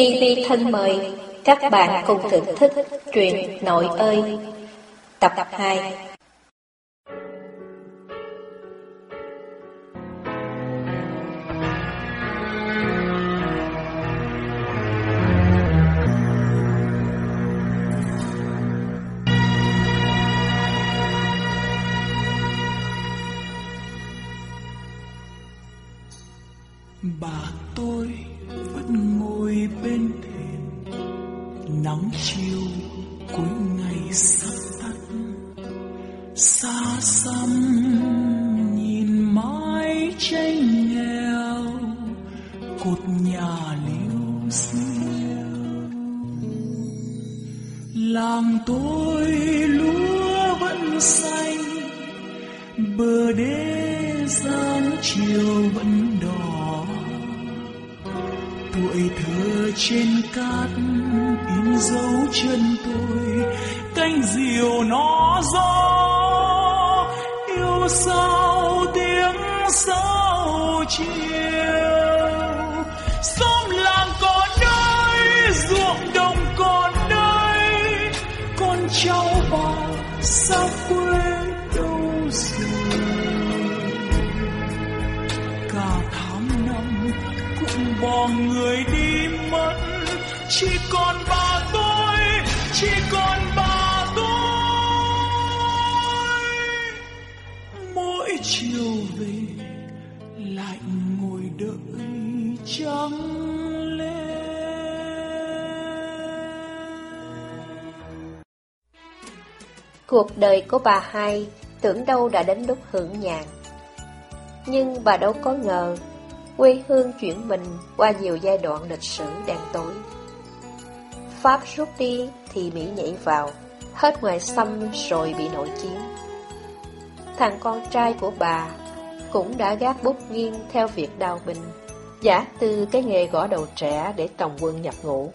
TV thân mời. Các bạn cùng thưởng thức truyện Nội ơi. Tập 2 Xa xăm nhìn mái tranh nghèo Cột nhà liêu xiêu. Làm tôi lúa vẫn xanh, Bờ đê giang chiều vẫn đỏ. Tuổi thơ trên cát in dấu chân tôi, cánh diều nó gió sao tiếng sao chiều chiều về lại ngồi đợi trắng Cuộc đời của bà hai tưởng đâu đã đến lúc hưởng nhàn Nhưng bà đâu có ngờ quê hương chuyển mình qua nhiều giai đoạn lịch sử đen tối. Pháp rút đi thì Mỹ nhảy vào, hết ngoài xâm rồi bị nội chiến. Thằng con trai của bà cũng đã gác bút nghiêng theo việc đào bình, giả từ cái nghề gõ đầu trẻ để tòng quân nhập ngũ.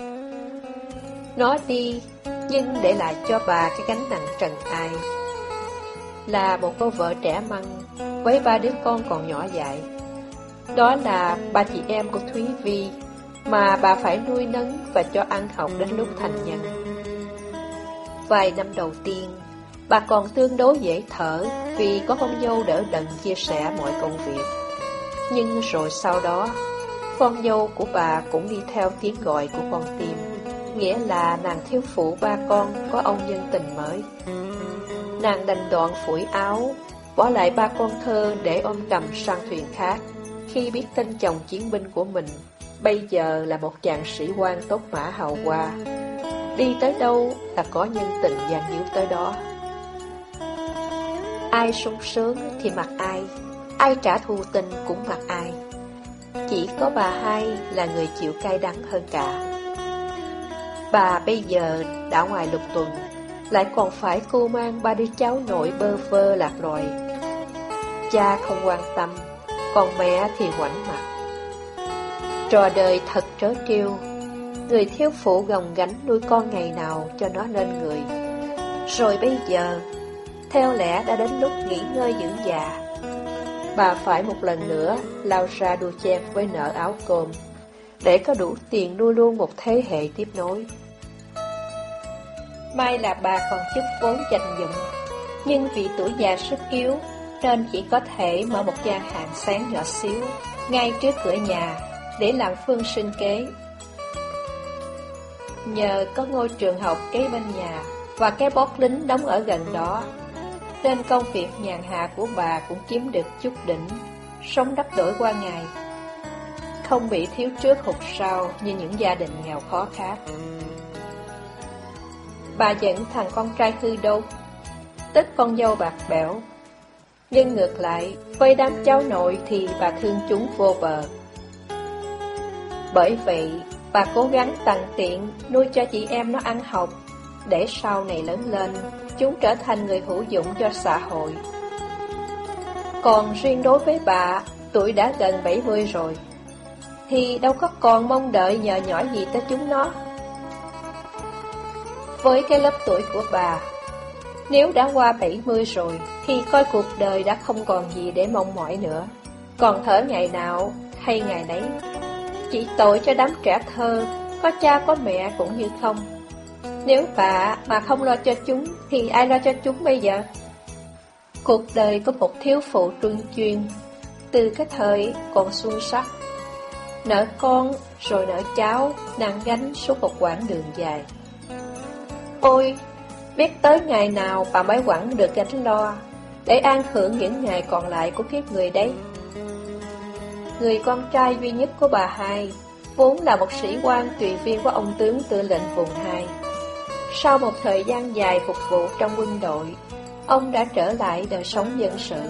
Nó đi, nhưng để lại cho bà cái gánh nặng trần ai. Là một cô vợ trẻ măng, với ba đứa con còn nhỏ dại. Đó là ba chị em của Thúy Vi mà bà phải nuôi nấng và cho ăn học đến lúc thành nhân. Vài năm đầu tiên, bà còn tương đối dễ thở vì có con dâu đỡ đần chia sẻ mọi công việc. Nhưng rồi sau đó, con dâu của bà cũng đi theo tiếng gọi của con tim, nghĩa là nàng thiếu phụ ba con có ông nhân tình mới. Nàng đành đoạn phủi áo, bỏ lại ba con thơ để ôm cầm sang thuyền khác khi biết tên chồng chiến binh của mình bây giờ là một chàng sĩ quan tốt mã hào hoa. Đi tới đâu là có nhân tình dàn díu tới đó. Ai sung sướng thì mặc ai, ai trả thù tình cũng mặc ai. Chỉ có bà hai là người chịu cay đắng hơn cả. Bà bây giờ đã ngoài lục tuần, lại còn phải cô mang ba đứa cháu nội bơ vơ lạc loài. Cha không quan tâm, còn mẹ thì ngoảnh mặt. Trò đời thật trớ trêu, người thiếu phụ gồng gánh nuôi con ngày nào cho nó nên người. Rồi bây giờ, theo lẽ đã đến lúc nghỉ ngơi dưỡng già. Bà phải một lần nữa lao ra đua chen với nợ áo cơm, để có đủ tiền nuôi luôn một thế hệ tiếp nối. May là bà còn chút vốn dành dụm, nhưng vì tuổi già sức yếu nên chỉ có thể mở một gian hàng sáng nhỏ xíu ngay trước cửa nhà để làm phương sinh kế. Nhờ có ngôi trường học kế bên nhà và cái bót lính đóng ở gần đó, nên công việc nhàn hạ của bà cũng kiếm được chút đỉnh, sống đắp đổi qua ngày. Không bị thiếu trước hụt sau như những gia đình nghèo khó khác. Bà dẫn thằng con trai hư đâu, tức con dâu bạc bẽo, nhưng ngược lại, với đám cháu nội thì bà thương chúng vô bờ. Bởi vậy, bà cố gắng tặng tiện nuôi cho chị em nó ăn học, để sau này lớn lên, chúng trở thành người hữu dụng cho xã hội. Còn riêng đối với bà, tuổi đã gần 70 rồi, thì đâu có còn mong đợi nhờ nhỏ gì tới chúng nó. Với cái lớp tuổi của bà, nếu đã qua 70 rồi, thì coi cuộc đời đã không còn gì để mong mỏi nữa. Còn thở ngày nào hay ngày nấy. Chỉ tội cho đám trẻ thơ, có cha có mẹ cũng như không. Nếu bà mà không lo cho chúng, thì ai lo cho chúng bây giờ? Cuộc đời có một thiếu phụ trương chuyên, từ cái thời còn xuân sắc. Nợ con, rồi nợ cháu, nặng gánh suốt một quãng đường dài. Ôi, biết tới ngày nào bà mới quẳng được gánh lo, để an hưởng những ngày còn lại của kiếp người đấy. Người con trai duy nhất của bà hai, vốn là một sĩ quan tùy viên của ông tướng tư lệnh vùng 2. Sau một thời gian dài phục vụ trong quân đội, ông đã trở lại đời sống dân sự.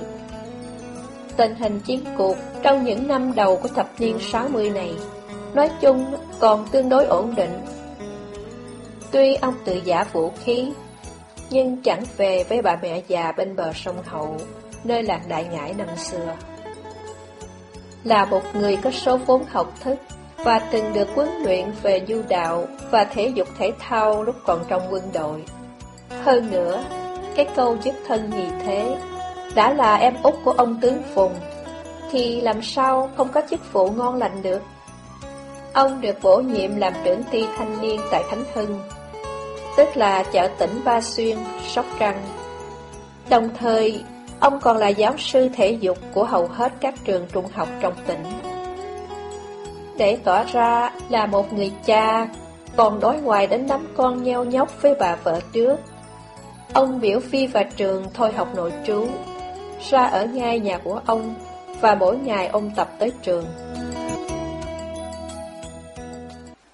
Tình hình chiến cuộc trong những năm đầu của thập niên 60 này, nói chung còn tương đối ổn định. Tuy ông tự giả vũ khí, nhưng chẳng về với bà mẹ già bên bờ sông Hậu, nơi làng đại Ngãi năm xưa. Là một người có số vốn học thức và từng được huấn luyện về du đạo và thể dục thể thao lúc còn trong quân đội. Hơn nữa, cái câu chức thân nhì thế đã là em út của ông tướng Phùng, thì làm sao không có chức vụ ngon lành được. Ông được bổ nhiệm làm trưởng ty thanh niên tại Thánh Hưng, tức là chợ tỉnh Ba Xuyên, Sóc Trăng. Đồng thời, ông còn là giáo sư thể dục của hầu hết các trường trung học trong tỉnh. Để tỏ ra là một người cha, còn đối ngoại đến đám con nheo nhóc với bà vợ trước. Ông biểu Phi và Trường thôi học nội trú, ra ở ngay nhà của ông, và mỗi ngày ông tập tới trường.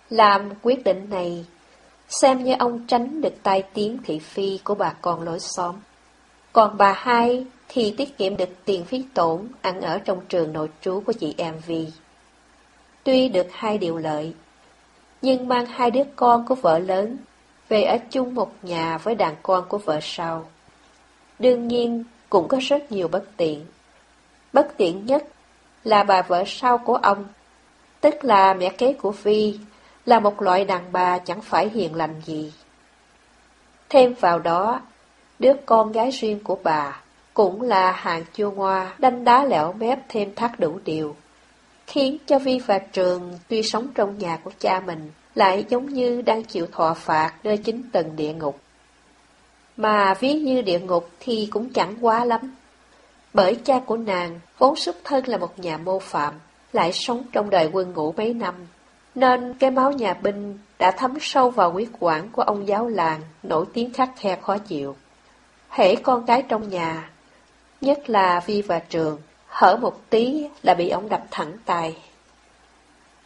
Làm quyết định này, xem như ông tránh được tai tiếng thị phi của bà con lối xóm. Còn bà hai thì tiết kiệm được tiền phí tổn ăn ở trong trường nội trú của chị em Vi. Tuy được hai điều lợi, nhưng mang hai đứa con của vợ lớn về ở chung một nhà với đàn con của vợ sau. Đương nhiên cũng có rất nhiều bất tiện. Bất tiện nhất là bà vợ sau của ông, tức là mẹ kế của phi là một loại đàn bà chẳng phải hiền lành gì. Thêm vào đó, đứa con gái riêng của bà cũng là hàng chua ngoa, đanh đá lẻo mép thêm thắt đủ điều, khiến cho Vi và Trường tuy sống trong nhà của cha mình, lại giống như đang chịu thọ phạt nơi chính tầng địa ngục. Mà ví như địa ngục thì cũng chẳng quá lắm. Bởi cha của nàng vốn xuất thân là một nhà mô phạm, lại sống trong đời quân ngũ mấy năm, nên cái máu nhà binh đã thấm sâu vào huyết quản của ông giáo làng, nổi tiếng khắc khe khó chịu. Hễ con cái trong nhà, nhất là Vi và Trường, hở một tí là bị ông đập thẳng tay.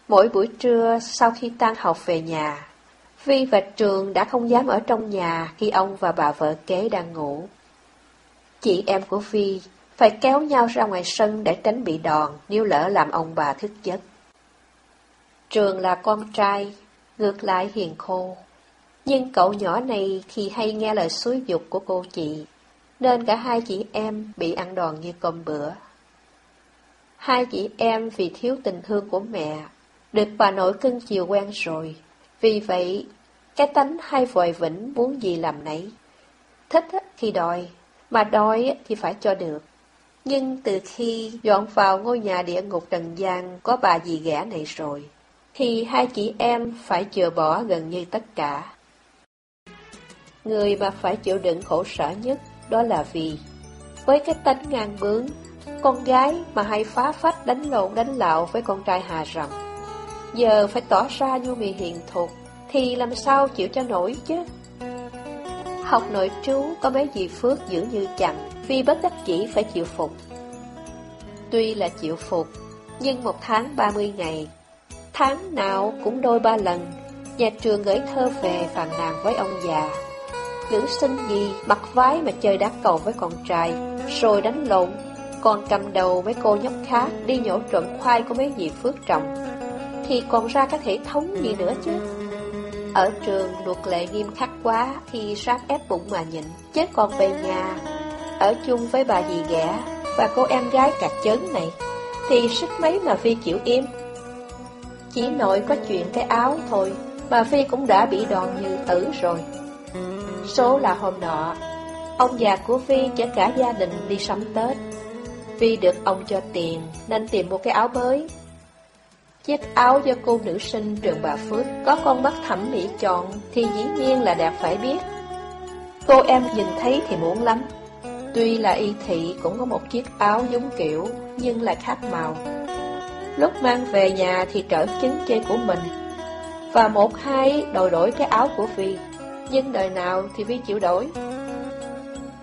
Mỗi buổi trưa sau khi tan học về nhà, Vi và Trường đã không dám ở trong nhà khi ông và bà vợ kế đang ngủ. Chị em của Vi phải kéo nhau ra ngoài sân để tránh bị đòn nếu lỡ làm ông bà thức giấc. Trường là con trai, ngược lại hiền khô. Nhưng cậu nhỏ này thì hay nghe lời xúi dục của cô chị, nên cả hai chị em bị ăn đòn như cơm bữa. Hai chị em vì thiếu tình thương của mẹ, được bà nội cưng chiều quen rồi. Vì vậy, cái tánh hay vội vĩnh muốn gì làm nấy. Thích thì đòi, mà đòi thì phải cho được. Nhưng từ khi dọn vào ngôi nhà địa ngục trần gian có bà dì ghẻ này rồi, thì hai chị em phải chừa bỏ gần như tất cả. Người mà phải chịu đựng khổ sở nhất đó là vì, với cái tánh ngang bướng, con gái mà hay phá phách đánh lộn đánh lạo với con trai hà rầm. Giờ phải tỏ ra nhu mì hiền thục, thì làm sao chịu cho nổi chứ? Học nội trú có mấy gì phước giữ như chẳng, vì bất đắc chỉ phải chịu phục. Tuy là chịu phục, nhưng một tháng 30 ngày, tháng nào cũng đôi ba lần, nhà trường gửi thơ về phàn nàn với ông già. Nữ sinh gì mặc vái mà chơi đá cầu với con trai, rồi đánh lộn, còn cầm đầu mấy cô nhóc khác đi nhổ trộm khoai của mấy dì phước trọng, thì còn ra các hệ thống gì nữa chứ. Ở trường luật lệ nghiêm khắc quá thì sát ép bụng mà nhịn, chết còn về nhà. Ở chung với bà dì ghẻ và cô em gái cạc chớn này, thì sức mấy mà Phi chịu im. Chỉ nội có chuyện cái áo thôi, mà Phi cũng đã bị đòn như tử rồi. Số là hôm nọ, ông già của Phi chở cả gia đình đi sắm Tết. Vì được ông cho tiền nên tìm một cái áo mới. Chiếc áo do cô nữ sinh trường bà Phước có con mắt thẩm mỹ chọn thì dĩ nhiên là đẹp phải biết. Cô em nhìn thấy thì muốn lắm. Tuy là y thị cũng có một chiếc áo giống kiểu, nhưng lại khác màu. Lúc mang về nhà thì trở chứng chê của mình Và một hai đòi đổi cái áo của Vi Nhưng đời nào thì Vi chịu đổi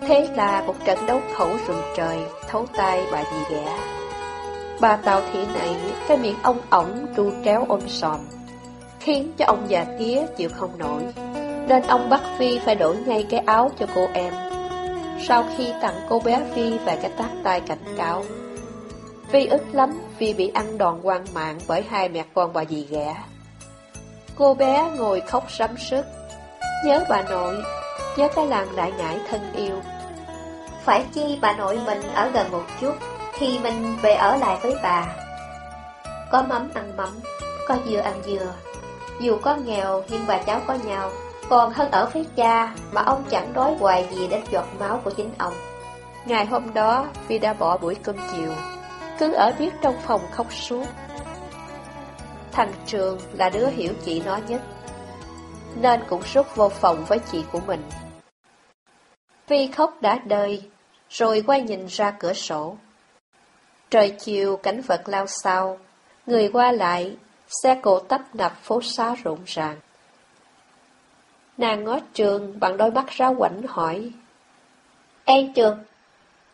Thế là một trận đấu khẩu rừng trời Thấu tay bà dì ghẻ. Bà Tào Thị này Cái miệng ông ổng tru tréo ôm sòm Khiến cho ông già tía chịu không nổi. Nên ông bắt Phi phải đổi ngay cái áo cho cô em. Sau khi tặng cô bé Phi vài cái tác tay cảnh cáo Phi ức lắm vì bị ăn đòn quan mạng bởi hai mẹ con bà dì ghẻ. Cô bé ngồi khóc sắm sức, nhớ bà nội, nhớ cái làng đại ngải thân yêu. Phải chi bà nội mình ở gần một chút, thì mình về ở lại với bà. Có mắm ăn mắm, có dừa ăn dừa. Dù có nghèo nhưng bà cháu có nhau, còn hơn ở với cha mà ông chẳng đói hoài gì đến giọt máu của chính ông. Ngày hôm đó, Vi đã bỏ buổi cơm chiều, cứ ở biết trong phòng khóc suốt. Thằng Trường là đứa hiểu chị nó nhất, nên cũng rút vô phòng với chị của mình. Phi khóc đã đời, rồi quay nhìn ra cửa sổ. Trời chiều cảnh vật lao sao, người qua lại, xe cộ tấp nập phố xá rộn ràng. Nàng ngó Trường bằng đôi mắt ráo quảnh hỏi. Ê Trường,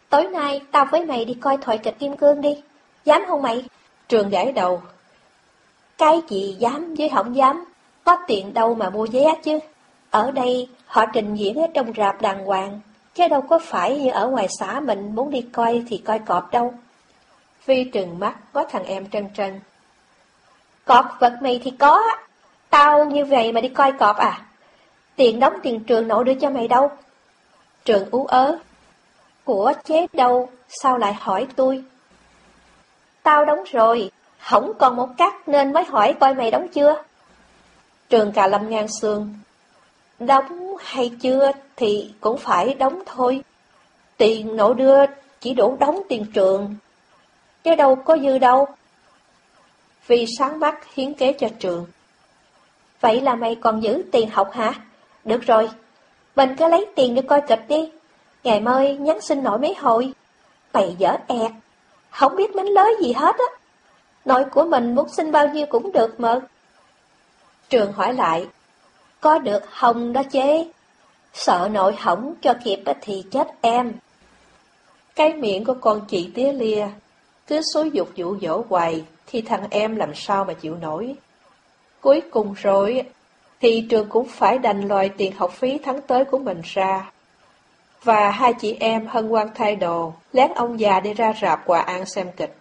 Tối nay tao với mày đi coi thoại kịch Kim Cương đi. Dám không mày? Trường gãi đầu. Cái gì dám với không dám? Có tiền đâu mà mua vé chứ. Ở đây họ trình diễn ở trong rạp đàng hoàng. Chứ đâu có phải như ở ngoài xã mình muốn đi coi thì coi cọp đâu. phi trừng mắt có thằng em trân trân. Cọp vật mày thì có Tao như vậy mà đi coi cọp à? Tiền đóng tiền trường nội đưa cho mày đâu? Trường ú ớ. Của chế đâu, sao lại hỏi tôi? Tao đóng rồi, không còn một cắt nên mới hỏi coi mày đóng chưa? Trường cà lâm ngang xương. Đóng hay chưa thì cũng phải đóng thôi. Tiền nội đưa chỉ đủ đóng tiền trường, chứ đâu có dư đâu. Vì sáng mắt hiến kế cho trường. Vậy là mày còn giữ tiền học hả? Được rồi, mình cứ lấy tiền để coi kịch đi. Ngày mai nhắn xin nội mấy hồi. Mày dở ẹt, không biết mánh lới gì hết á. Nội của mình muốn xin bao nhiêu cũng được mà. Trường hỏi lại, có được không đó chế? Sợ nội hỏng cho kịp thì chết em. Cái miệng của con chị tía lia, cứ xối dục dụ dỗ hoài, thì thằng em làm sao mà chịu nổi. Cuối cùng rồi, thì trường cũng phải đành loại tiền học phí tháng tới của mình ra và hai chị em hân hoan thay đồ, lén ông già đi ra rạp quà an xem kịch.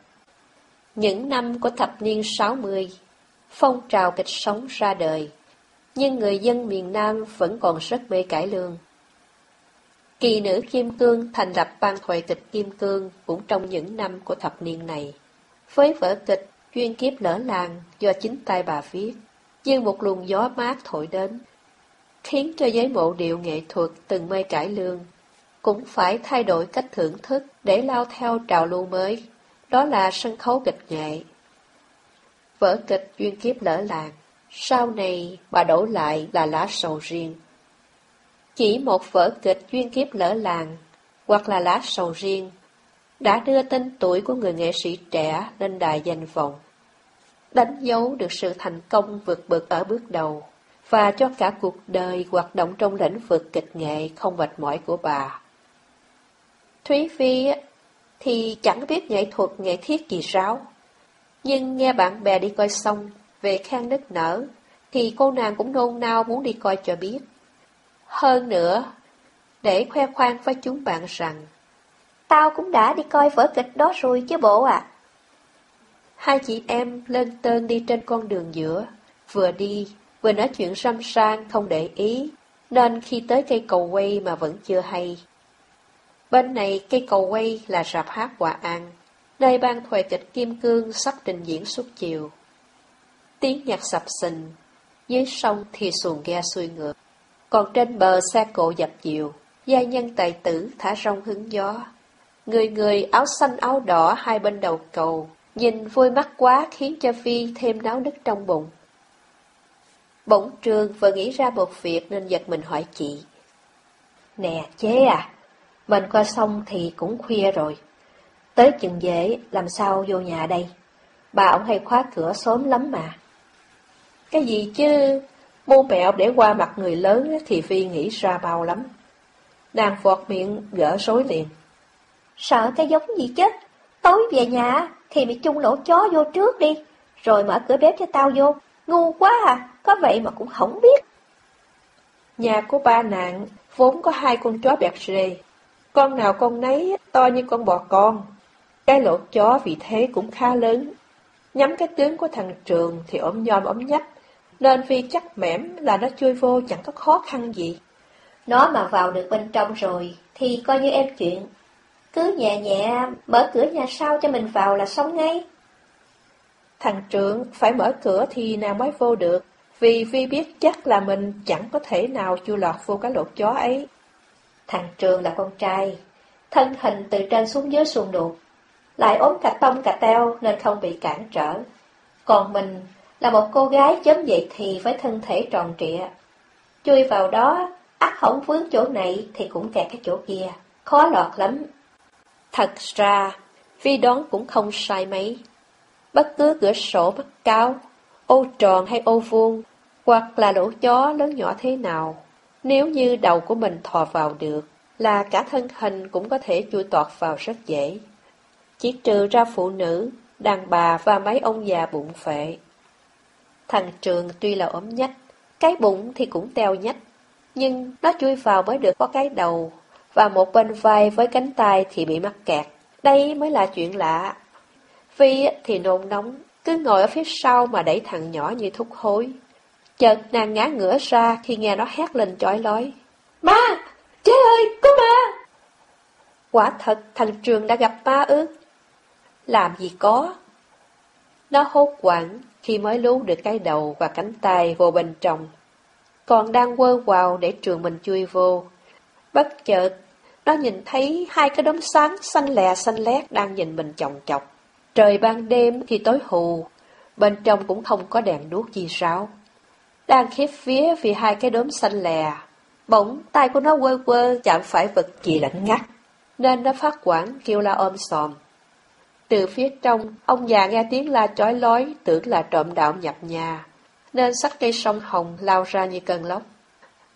Những năm của thập niên 60, phong trào kịch sống ra đời, nhưng người dân miền Nam vẫn còn rất mê cải lương. Kỳ nữ Kim Cương thành lập ban thoại kịch Kim Cương cũng trong những năm của thập niên này. Với vở kịch Duyên kiếp lỡ làng do chính tay bà viết, như một luồng gió mát thổi đến, khiến cho giới mộ điệu nghệ thuật từng mê cải lương cũng phải thay đổi cách thưởng thức để lao theo trào lưu mới, đó là sân khấu kịch nghệ. Vở kịch duyên kiếp lỡ làng, sau này bà đổ lại là lá sầu riêng. Chỉ một vở kịch duyên kiếp lỡ làng, hoặc là lá sầu riêng, đã đưa tên tuổi của người nghệ sĩ trẻ lên đài danh vọng, đánh dấu được sự thành công vượt bậc ở bước đầu, và cho cả cuộc đời hoạt động trong lĩnh vực kịch nghệ không mệt mỏi của bà. Thúy Phi thì chẳng biết nghệ thuật nghệ thiết gì ráo. Nhưng nghe bạn bè đi coi xong, về khang nức nở, thì cô nàng cũng nôn nao muốn đi coi cho biết. Hơn nữa, để khoe khoang với chúng bạn rằng, Tao cũng đã đi coi vở kịch đó rồi chứ bộ à. Hai chị em lên tên đi trên con đường giữa, vừa đi, vừa nói chuyện râm sang không để ý, nên khi tới cây cầu quay mà vẫn chưa hay. Bên này cây cầu quay là rạp hát Hòa An, nơi ban thoại kịch Kim Cương sắp trình diễn suốt chiều. Tiếng nhạc sập sình, dưới sông thì xuồng ghe xuôi ngược, còn trên bờ xe cộ dập dìu, gia nhân tài tử thả rong hứng gió. Người người áo xanh áo đỏ hai bên đầu cầu, Nhìn vui mắt quá khiến cho Phi thêm náo nức trong bụng. Bỗng trường vừa nghĩ ra một việc nên giật mình hỏi chị. Nè, chế à, mình qua sông thì cũng khuya rồi. Tới chừng dễ, làm sao vô nhà đây? Bà ổng hay khóa cửa sớm lắm mà. Cái gì chứ, mưu mẹo để qua mặt người lớn thì Phi nghĩ ra bao lắm. Nàng vọt miệng gỡ rối liền. Sợ cái giống gì chứ? Tối về nhà thì mày chung lỗ chó vô trước đi, rồi mở cửa bếp cho tao vô. Ngu quá à, có vậy mà cũng không biết. Nhà của ba nạn vốn có hai con chó bẹt rề. Con nào con nấy to như con bò con. Cái lỗ chó vì thế cũng khá lớn. Nhắm cái tướng của thằng Trường thì ốm nhom ốm nhách, nên vì chắc mẻm là nó chui vô chẳng có khó khăn gì. Nó mà vào được bên trong rồi thì coi như em chuyện. Cứ nhẹ nhẹ mở cửa nhà sau cho mình vào là xong ngay. Thằng trưởng phải mở cửa thì nàng mới vô được, vì Vi biết chắc là mình chẳng có thể nào chui lọt vô cái lỗ chó ấy. Thằng Trường là con trai, thân hình từ trên xuống dưới xuồng đột, lại ốm cả tông cả teo nên không bị cản trở. Còn mình là một cô gái chớm dậy thì với thân thể tròn trịa. Chui vào đó, ắt không vướng chỗ này thì cũng kẹt cái chỗ kia, khó lọt lắm. Thật ra, Vi đoán cũng không sai mấy. Bất cứ cửa sổ mắt cao, ô tròn hay ô vuông, hoặc là lỗ chó lớn nhỏ thế nào, nếu như đầu của mình thò vào được, là cả thân hình cũng có thể chui tọt vào rất dễ. Chỉ trừ ra phụ nữ, đàn bà và mấy ông già bụng phệ. Thằng Trường tuy là ốm nhách, cái bụng thì cũng teo nhách, nhưng nó chui vào mới được có cái đầu, và một bên vai với cánh tay thì bị mắc kẹt. Đây mới là chuyện lạ. Phi thì nôn nóng, cứ ngồi ở phía sau mà đẩy thằng nhỏ như thúc hối. Chợt nàng ngã ngửa ra khi nghe nó hét lên chói lói. Ma! Chế ơi, có ma! Quả thật thằng Trường đã gặp ma ư? Làm gì có? Nó hốt quảng khi mới lú được cái đầu và cánh tay vô bên trong. Còn đang quơ quào để trường mình chui vô. Bất chợt, nó nhìn thấy hai cái đốm sáng xanh lè xanh lét đang nhìn mình chồng chọc. Trời ban đêm thì tối hù, bên trong cũng không có đèn đuốc gì sao. Đang khiếp phía vì hai cái đốm xanh lè, bỗng tay của nó quơ quơ chạm phải vật gì lạnh ngắt, nên nó phát quản kêu la ôm sòm. Từ phía trong, ông già nghe tiếng la chói lói, tưởng là trộm đạo nhập nhà, nên sách cây sông hồng lao ra như cơn lốc.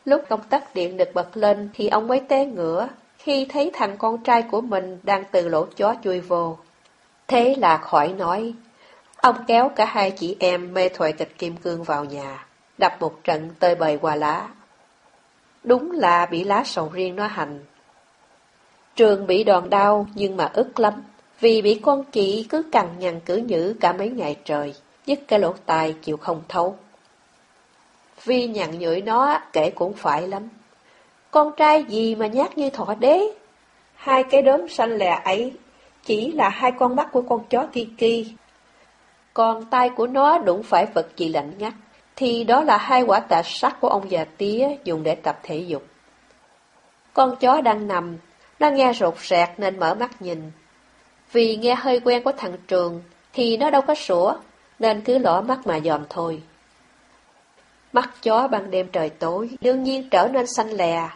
Lúc công tắc điện được bật lên thì ông mới té ngửa, khi thấy thằng con trai của mình đang từ lỗ chó chui vô. Thế là khỏi nói. Ông kéo cả hai chị em mê thoại kịch kim cương vào nhà, đập một trận tơi bời qua lá. Đúng là bị lá sầu riêng nó hành. Trường bị đòn đau nhưng mà ức lắm, vì bị con chị cứ cằn nhằn cử nhữ cả mấy ngày trời, dứt cái lỗ tai chịu không thấu. Vi nhằn nhửi nó kể cũng phải lắm. Con trai gì mà nhát như thọ đế? Hai cái đốm xanh lè ấy chỉ là hai con mắt của con chó Kiki. Còn tay của nó đụng phải vật gì lạnh ngắt, thì đó là hai quả tạ sắt của ông già tía dùng để tập thể dục. Con chó đang nằm, nó nghe rột rẹt nên mở mắt nhìn. Vì nghe hơi quen của thằng Trường, thì nó đâu có sủa, nên cứ lỏ mắt mà dòm thôi. Mắt chó ban đêm trời tối, đương nhiên trở nên xanh lè.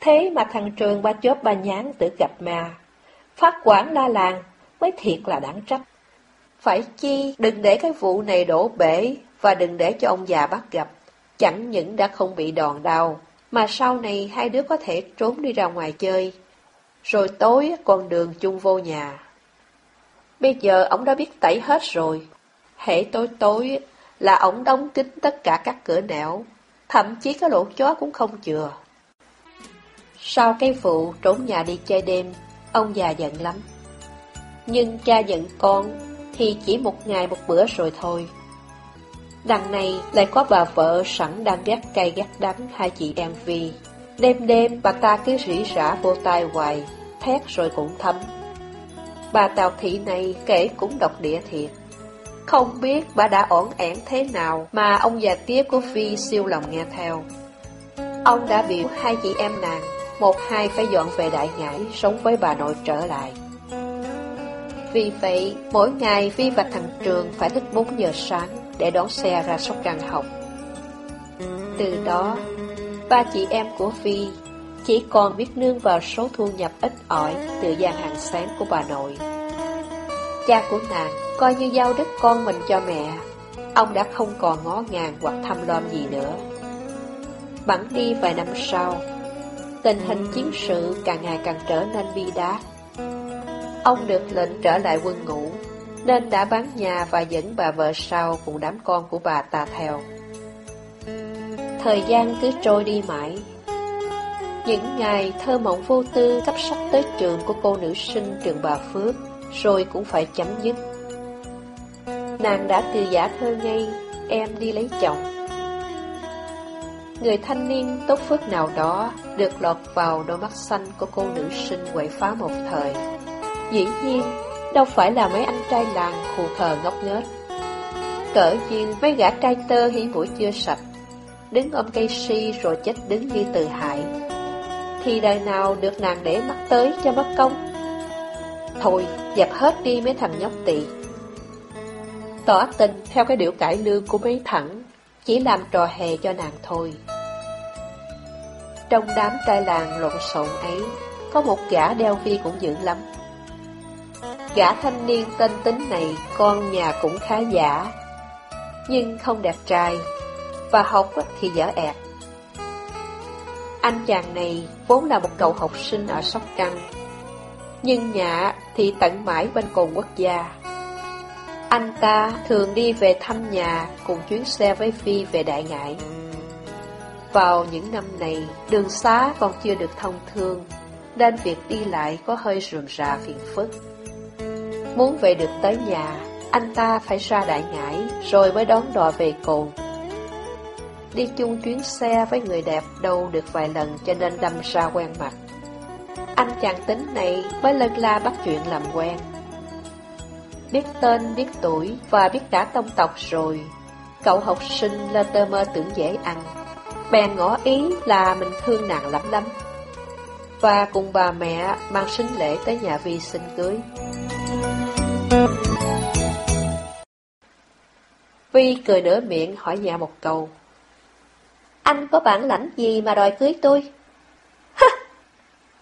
Thế mà thằng Trường ba chốt ba nhán tự gặp mà. Phát quản la làng, mới thiệt là đáng trách. Phải chi, đừng để cái vụ này đổ bể, và đừng để cho ông già bắt gặp. Chẳng những đã không bị đòn đau, mà sau này hai đứa có thể trốn đi ra ngoài chơi. Rồi tối con đường chung vô nhà. Bây giờ ông đã biết tẩy hết rồi. Hễ tối tối là ổng đóng kín tất cả các cửa nẻo, thậm chí cái lỗ chó cũng không chừa. Sau cái vụ trốn nhà đi chơi đêm, ông già giận lắm. Nhưng cha giận con thì chỉ một ngày một bữa rồi thôi. Đằng này lại có bà vợ sẵn đang ghét cay ghét đắng hai chị em Vi. Đêm đêm bà ta cứ rỉ rả vô tai hoài, thét rồi cũng thấm. Bà Tào Thị này kể cũng độc địa thiệt. Không biết bà đã ổn ẻn thế nào mà ông già tiếp của Phi siêu lòng nghe theo. Ông đã biểu hai chị em nàng, một hai phải dọn về đại ngãi sống với bà nội trở lại. Vì vậy, mỗi ngày Phi và thằng Trường phải thức 4 giờ sáng để đón xe ra Sóc Trăng học. Từ đó, ba chị em của Phi chỉ còn biết nương vào số thu nhập ít ỏi từ gian hàng sáng của bà nội. Cha của nàng coi như giao đất con mình cho mẹ, ông đã không còn ngó ngàng hoặc thăm lom gì nữa. Bẵng đi vài năm sau, tình hình chiến sự càng ngày càng trở nên bi đát. Ông được lệnh trở lại quân ngũ, nên đã bán nhà và dẫn bà vợ sau cùng đám con của bà ta theo. Thời gian cứ trôi đi mãi. Những ngày thơ mộng vô tư cấp sắp tới trường của cô nữ sinh trường bà Phước rồi cũng phải chấm dứt. Nàng đã từ giả thơ ngay em đi lấy chồng. Người thanh niên tốt phước nào đó được lọt vào đôi mắt xanh của cô nữ sinh quậy phá một thời. Dĩ nhiên, đâu phải là mấy anh trai làng khù khờ ngốc nghếch. Cỡ như mấy gã trai tơ hỉ mũi chưa sạch, đứng ôm cây si rồi chết đứng như từ hại. Thì đời nào được nàng để mắt tới cho mất công. Thôi, dẹp hết đi mấy thằng nhóc tỳ. Tỏ tình theo cái điệu cải lương của mấy thẳng, chỉ làm trò hề cho nàng thôi. Trong đám trai làng lộn xộn ấy, có một gã đeo vi cũng dữ lắm. Gã thanh niên tên tính này con nhà cũng khá giả, nhưng không đẹp trai, và học thì dở ẹt. Anh chàng này vốn là một cậu học sinh ở Sóc Trăng, nhưng nhà thì tận mãi bên cồn quốc gia. Anh ta thường đi về thăm nhà cùng chuyến xe với Phi về Đại Ngãi. Vào những năm này, đường xá còn chưa được thông thương, nên việc đi lại có hơi rườm rà phiền phức. Muốn về được tới nhà, anh ta phải ra Đại Ngãi rồi mới đón đò về cồn. Đi chung chuyến xe với người đẹp đâu được vài lần cho nên đâm ra quen mặt. Anh chàng tính này mới lân la bắt chuyện làm quen. Biết tên, biết tuổi và biết cả tông tộc rồi, cậu học sinh lơ tơ mơ tưởng dễ ăn. Bèn ngỏ ý là mình thương nàng lắm lắm. Và cùng bà mẹ mang sinh lễ tới nhà Vi xin cưới. Vi cười nửa miệng hỏi nhà một câu. Anh có bản lãnh gì mà đòi cưới tôi? Hả!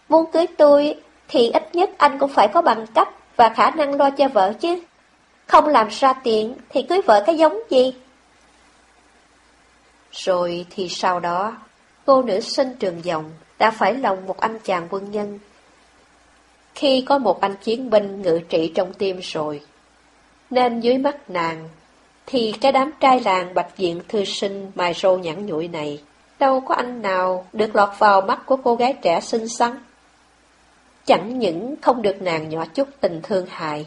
Muốn cưới tôi thì ít nhất anh cũng phải có bằng cấp và khả năng lo cho vợ chứ. Không làm ra tiền thì cưới vợ cái giống gì? Rồi thì sau đó, cô nữ sinh trường dòng đã phải lòng một anh chàng quân nhân. Khi có một anh chiến binh ngự trị trong tim rồi, nên dưới mắt nàng, thì cái đám trai làng bạch diện thư sinh mài râu nhẵn nhụi này, đâu có anh nào được lọt vào mắt của cô gái trẻ xinh xắn. Chẳng những không được nàng nhỏ chút tình thương hại,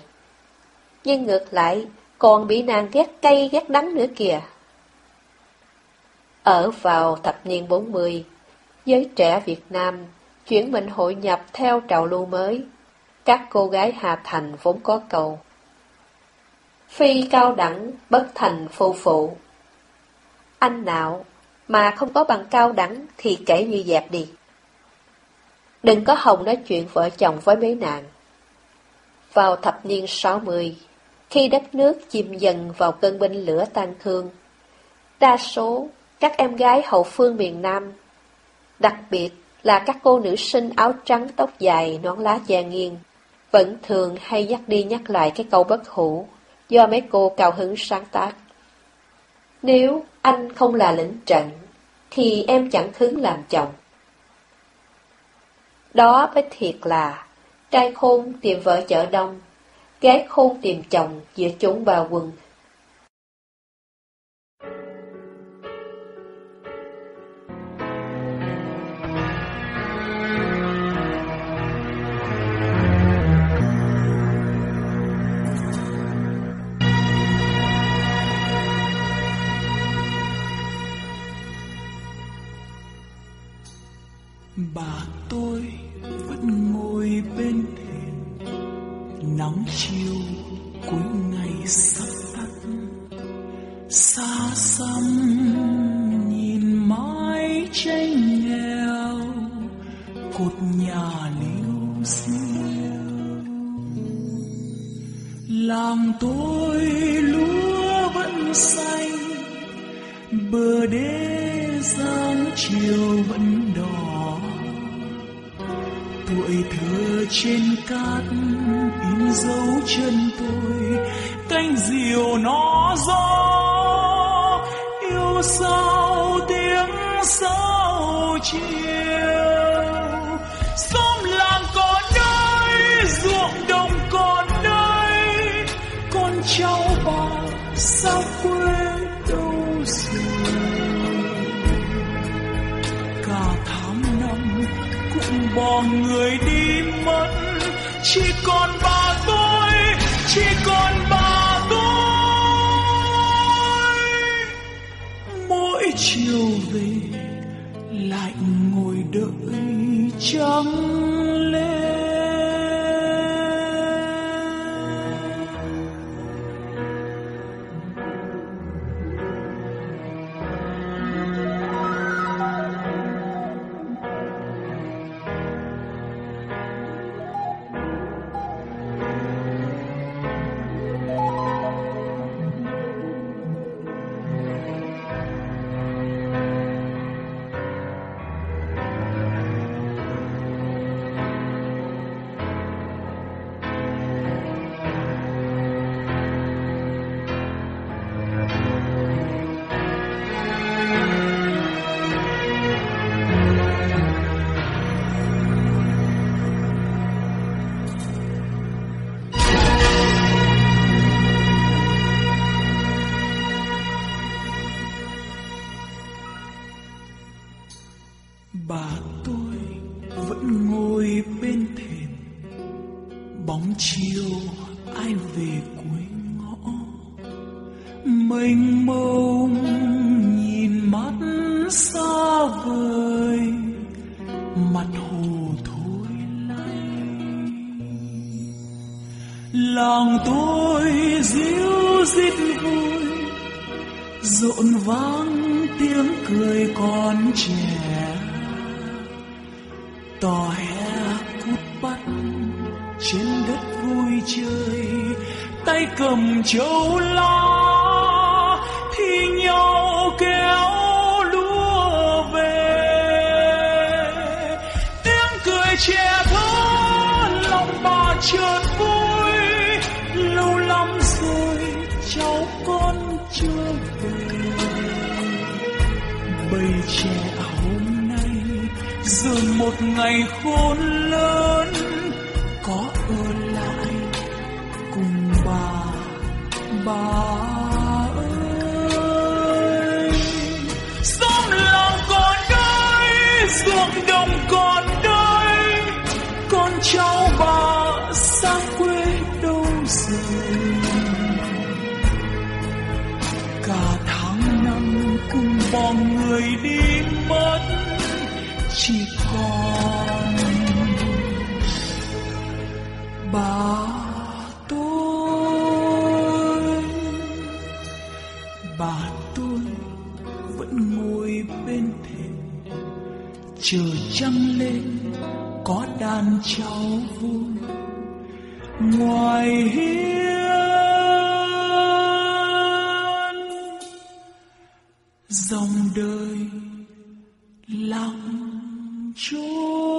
nhưng ngược lại còn bị nàng ghét cay ghét đắng nữa kìa. Ở vào thập niên 40, giới trẻ Việt Nam chuyển mình hội nhập theo trào lưu mới. Các cô gái Hà Thành vốn có cầu. Phi cao đẳng, bất thành phu phụ. Anh nào mà không có bằng cao đẳng thì kể như dẹp đi. Đừng có hồng nói chuyện vợ chồng với mấy nàng. Vào thập niên 60, khi đất nước chìm dần vào cơn binh lửa tan thương, đa số các em gái hậu phương miền Nam, đặc biệt là các cô nữ sinh áo trắng tóc dài nón lá che nghiêng, vẫn thường hay nhắc đi nhắc lại cái câu bất hủ do mấy cô cao hứng sáng tác. Nếu anh không là lĩnh trận, thì em chẳng hứng làm chồng. Đó mới thiệt là trai khôn tìm vợ chợ đông, gái khôn tìm chồng giữa chúng bà quần. Sau tiếng sao chiều. Xóm làng còn đây ruộng đồng còn đây con cháu bà sao quê đâu rồi? Cả tháng năm cũng bỏ người đi làng tôi ríu rít vui, rộn vang tiếng cười con trẻ. Tò he cút bắt, trên đất vui chơi, tay cầm châu lo, Thi nhau kéo một ngày khôn lớn, có ở lại cùng bà bà ơi. Xóm làng còn đây, ruộng đồng còn đây, con cháu bà xa quê đâu rồi? Cả tháng năm cùng bom người đi bà tôi bà tôi vẫn ngồi bên thềm, chờ trăng lên có đàn cháu vui. Ngoài hiên, dòng đời lòng trôi.